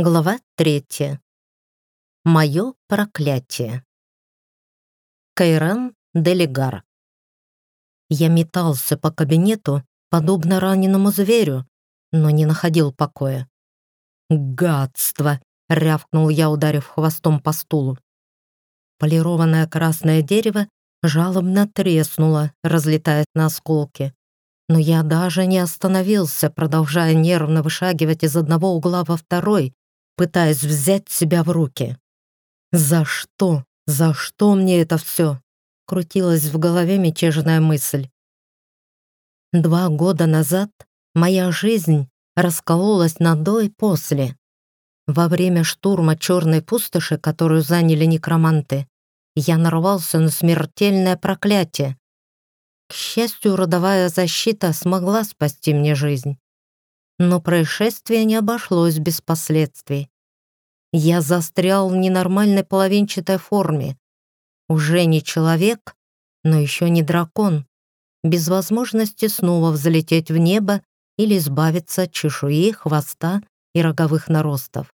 Глава третья. Мое проклятие. Кайран Делигар. Я метался по кабинету, подобно раненому зверю, но не находил покоя. «Гадство!» — рявкнул я, ударив хвостом по стулу. Полированное красное дерево жалобно треснуло, разлетаясь на осколки. Но я даже не остановился, продолжая нервно вышагивать из одного угла во второй, пытаясь взять себя в руки. «За что? За что мне это все?» крутилась в голове мятежная мысль. Два года назад моя жизнь раскололась на до и после. Во время штурма черной пустоши, которую заняли некроманты, я нарвался на смертельное проклятие. К счастью, родовая защита смогла спасти мне жизнь. Но происшествие не обошлось без последствий. Я застрял в ненормальной половинчатой форме. Уже не человек, но еще не дракон, без возможности снова взлететь в небо или избавиться от чешуи, хвоста и роговых наростов.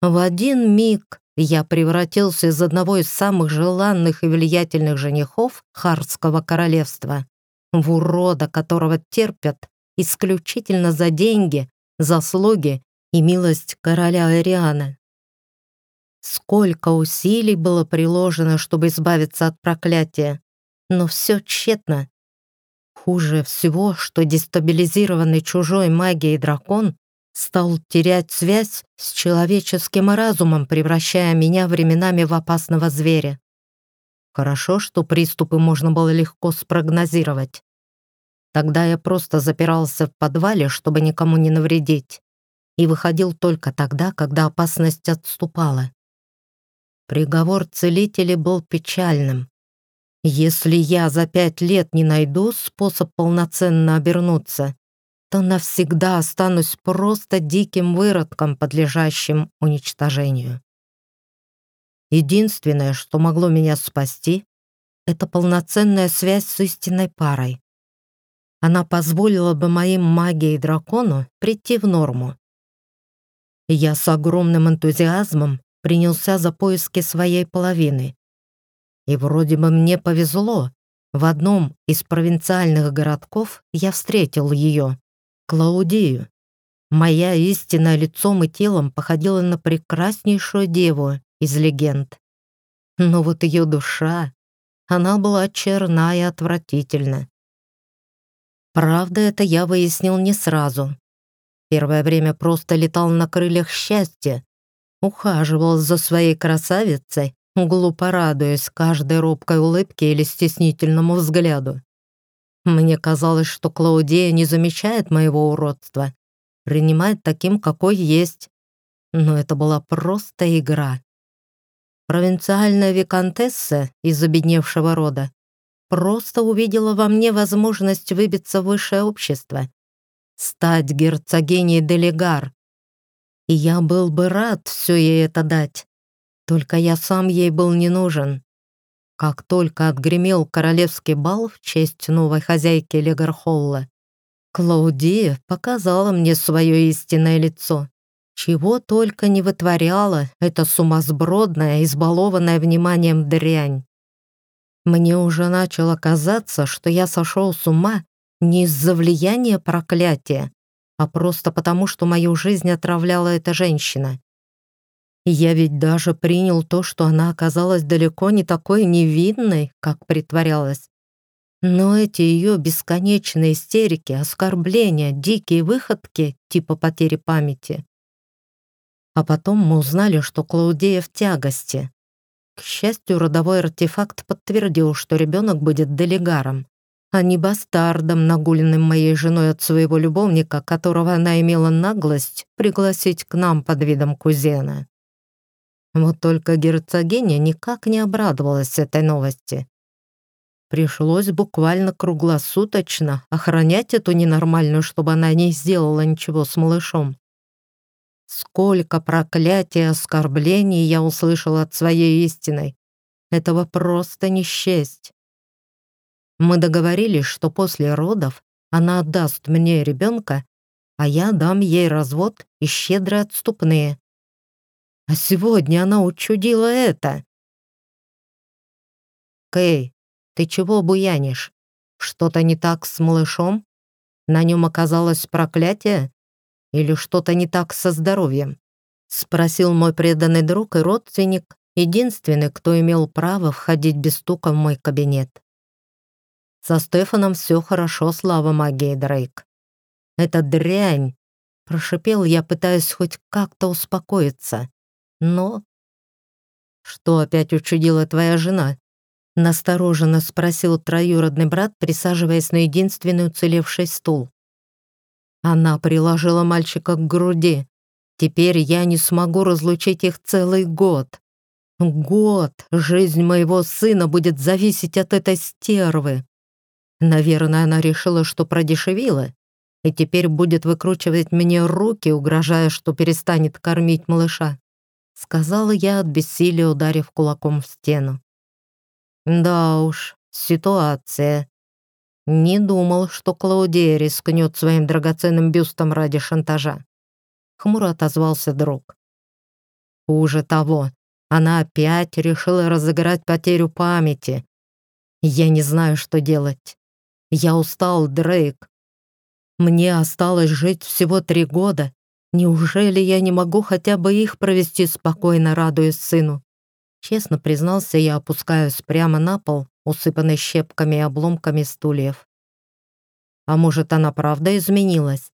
В один миг я превратился из одного из самых желанных и влиятельных женихов Харского королевства в урода, которого терпят исключительно за деньги, заслуги и милость короля Ариана. Сколько усилий было приложено, чтобы избавиться от проклятия, но все тщетно. Хуже всего, что дестабилизированный чужой магией дракон стал терять связь с человеческим разумом, превращая меня временами в опасного зверя. Хорошо, что приступы можно было легко спрогнозировать. Тогда я просто запирался в подвале, чтобы никому не навредить, и выходил только тогда, когда опасность отступала. Приговор целителя был печальным. Если я за пять лет не найду способ полноценно обернуться, то навсегда останусь просто диким выродком, подлежащим уничтожению. Единственное, что могло меня спасти, это полноценная связь с истинной парой. Она позволила бы моим магии дракону прийти в норму. Я с огромным энтузиазмом принялся за поиски своей половины. И вроде бы мне повезло. В одном из провинциальных городков я встретил ее. Клаудию. Моя истина лицом и телом походила на прекраснейшую деву из легенд. Но вот ее душа, она была черна и отвратительна. Правда, это я выяснил не сразу. Первое время просто летал на крыльях счастья, ухаживал за своей красавицей, глупо радуясь каждой робкой улыбке или стеснительному взгляду. Мне казалось, что Клаудия не замечает моего уродства, принимает таким, какой есть. Но это была просто игра. Провинциальная виконтесса из обедневшего рода просто увидела во мне возможность выбиться в высшее общество, стать герцогиней Делегар. И я был бы рад все ей это дать. Только я сам ей был не нужен. Как только отгремел королевский бал в честь новой хозяйки Легархолла, Клаудия показала мне свое истинное лицо. Чего только не вытворяла эта сумасбродная, избалованная вниманием дрянь. Мне уже начало казаться, что я сошел с ума не из-за влияния проклятия, а просто потому, что мою жизнь отравляла эта женщина. Я ведь даже принял то, что она оказалась далеко не такой невинной, как притворялась. Но эти ее бесконечные истерики, оскорбления, дикие выходки типа потери памяти. А потом мы узнали, что Клаудея в тягости. К счастью, родовой артефакт подтвердил, что ребенок будет делегаром, а не бастардом, нагуленным моей женой от своего любовника, которого она имела наглость пригласить к нам под видом кузена. Вот только герцогиня никак не обрадовалась этой новости. Пришлось буквально круглосуточно охранять эту ненормальную, чтобы она не сделала ничего с малышом. Сколько проклятий и оскорблений я услышала от своей истиной. Этого просто не счесть. Мы договорились, что после родов она отдаст мне ребенка, а я дам ей развод и щедрые отступные. А сегодня она учудила это. Кэй, ты чего буянишь? Что-то не так с малышом? На нем оказалось проклятие? Или что-то не так со здоровьем? Спросил мой преданный друг и родственник, единственный, кто имел право входить без стука в мой кабинет. Со Стефаном все хорошо, слава магии, Дрейк. Это дрянь, прошипел я, пытаясь хоть как-то успокоиться. Но... Что опять учудила твоя жена? Настороженно спросил троюродный брат, присаживаясь на единственный уцелевший стул. Она приложила мальчика к груди. Теперь я не смогу разлучить их целый год. Год жизнь моего сына будет зависеть от этой стервы. Наверное, она решила, что продешевила, и теперь будет выкручивать мне руки, угрожая, что перестанет кормить малыша. Сказала я от бессилия, ударив кулаком в стену. Да уж, ситуация. Не думал, что Клаудия рискнет своим драгоценным бюстом ради шантажа. Хмуро отозвался друг. Хуже того, она опять решила разыграть потерю памяти. Я не знаю, что делать. Я устал, Дрейк. Мне осталось жить всего три года. Неужели я не могу хотя бы их провести спокойно, радуясь сыну? Честно признался, я опускаюсь прямо на пол, усыпанный щепками и обломками стульев. А может, она правда изменилась?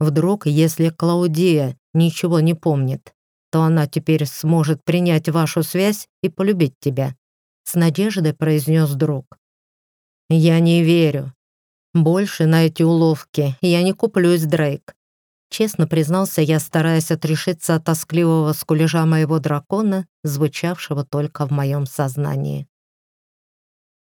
Вдруг, если Клаудия ничего не помнит, то она теперь сможет принять вашу связь и полюбить тебя. С надеждой произнес друг. Я не верю. Больше на эти уловки я не куплюсь, Дрейк. Честно признался я, стараясь отрешиться от тоскливого скулежа моего дракона, звучавшего только в моем сознании.